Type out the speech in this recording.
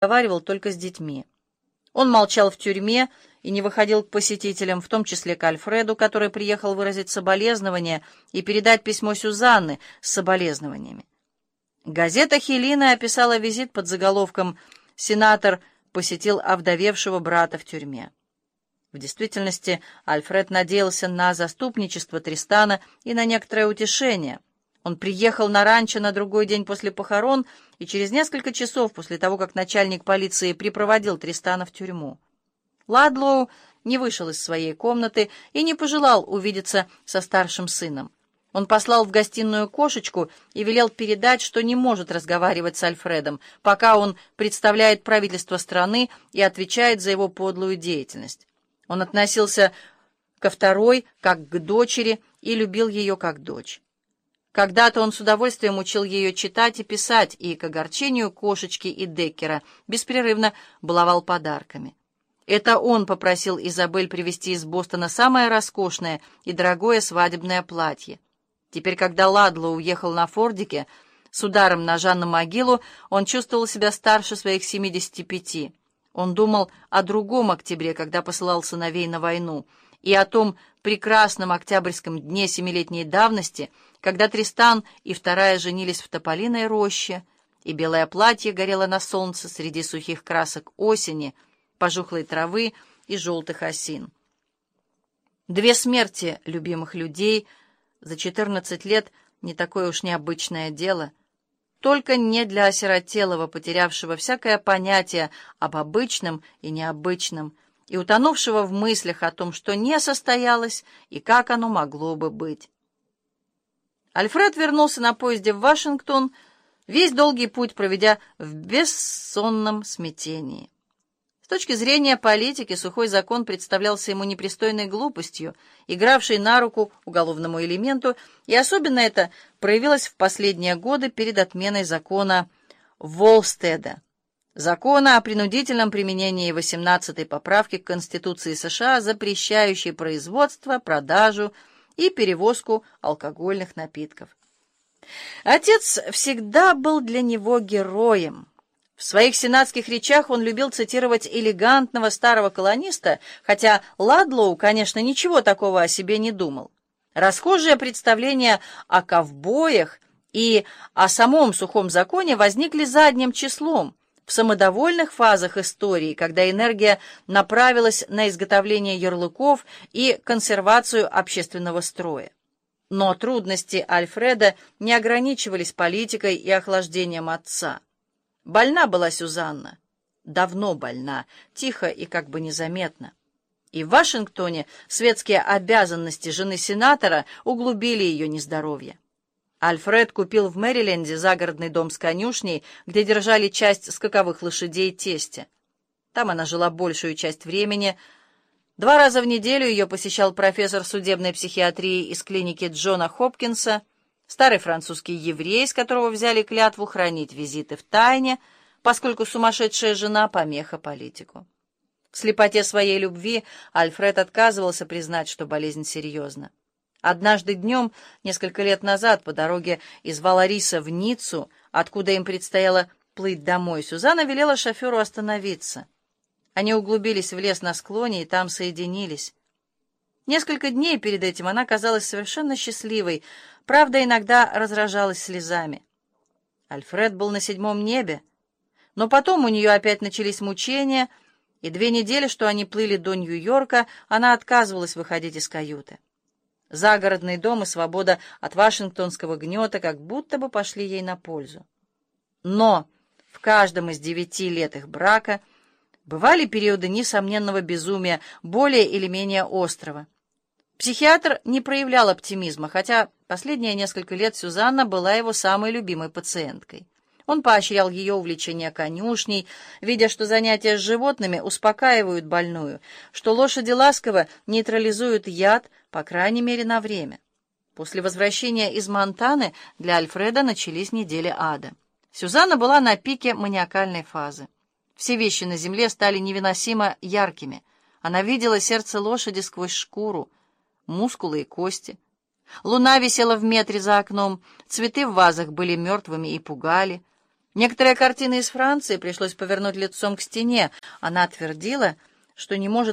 разговаривал только с детьми. Он молчал в тюрьме и не выходил к посетителям, в том числе к Альфреду, который приехал выразить соболезнования и передать письмо Сюзанны с соболезнованиями. Газета «Хелина» описала визит под заголовком «Сенатор посетил овдовевшего брата в тюрьме». В действительности Альфред надеялся на заступничество Тристана и на некоторое утешение. Он приехал на ранчо на другой день после похорон и через несколько часов после того, как начальник полиции припроводил Тристана в тюрьму. Ладлоу не вышел из своей комнаты и не пожелал увидеться со старшим сыном. Он послал в гостиную кошечку и велел передать, что не может разговаривать с Альфредом, пока он представляет правительство страны и отвечает за его подлую деятельность. Он относился ко второй, как к дочери, и любил ее как дочь. Когда-то он с удовольствием учил ее читать и писать, и к огорчению кошечки и Деккера беспрерывно баловал подарками. Это он попросил Изабель привезти из Бостона самое роскошное и дорогое свадебное платье. Теперь, когда Ладло уехал на Фордике с ударом ножа на могилу, он чувствовал себя старше своих 75. Он думал о другом октябре, когда посылал сыновей на войну, и о том прекрасном октябрьском дне семилетней давности, когда Тристан и вторая женились в Тополиной роще, и белое платье горело на солнце среди сухих красок осени, пожухлой травы и желтых осин. Две смерти любимых людей за четырнадцать лет не такое уж необычное дело — только не для осиротелого, потерявшего всякое понятие об обычном и необычном, и утонувшего в мыслях о том, что не состоялось и как оно могло бы быть. Альфред вернулся на поезде в Вашингтон, весь долгий путь проведя в бессонном смятении. Точки зрения политики сухой закон представлялся ему непристойной глупостью, игравшей на руку уголовному элементу, и особенно это проявилось в последние годы перед отменой закона Волстеда, закона о принудительном применении 18-й поправки к Конституции США, запрещающей производство, продажу и перевозку алкогольных напитков. Отец всегда был для него героем. В своих сенатских речах он любил цитировать элегантного старого колониста, хотя Ладлоу, конечно, ничего такого о себе не думал. Расхожие представления о ковбоях и о самом сухом законе возникли задним числом, в самодовольных фазах истории, когда энергия направилась на изготовление ярлыков и консервацию общественного строя. Но трудности Альфреда не ограничивались политикой и охлаждением отца. Больна была Сюзанна. Давно больна, тихо и как бы незаметно. И в Вашингтоне светские обязанности жены сенатора углубили ее нездоровье. Альфред купил в Мэриленде загородный дом с конюшней, где держали часть скаковых лошадей тестя. Там она жила большую часть времени. Два раза в неделю ее посещал профессор судебной психиатрии из клиники Джона Хопкинса, старый французский еврей, с которого взяли клятву хранить визиты в тайне, поскольку сумасшедшая жена помеха политику. В слепоте своей любви Альфред отказывался признать, что болезнь серьезна. Однажды днем, несколько лет назад, по дороге из Валариса в Ниццу, откуда им предстояло плыть домой, Сюзанна велела шоферу остановиться. Они углубились в лес на склоне и там соединились. Несколько дней перед этим она казалась совершенно счастливой, правда, иногда разражалась слезами. Альфред был на седьмом небе, но потом у нее опять начались мучения, и две недели, что они плыли до Нью-Йорка, она отказывалась выходить из каюты. Загородный дом и свобода от вашингтонского гнета как будто бы пошли ей на пользу. Но в каждом из девяти лет их брака бывали периоды несомненного безумия, более или менее острого. Психиатр не проявлял оптимизма, хотя последние несколько лет Сюзанна была его самой любимой пациенткой. Он поощрял ее увлечение конюшней, видя, что занятия с животными успокаивают больную, что лошади ласково нейтрализуют яд, по крайней мере, на время. После возвращения из Монтаны для Альфреда начались недели ада. Сюзанна была на пике маниакальной фазы. Все вещи на земле стали невыносимо яркими. Она видела сердце лошади сквозь шкуру, мускулы и кости. Луна висела в метре за окном, цветы в вазах были мертвыми и пугали. Некоторые картины из Франции пришлось повернуть лицом к стене. Она твердила, что не может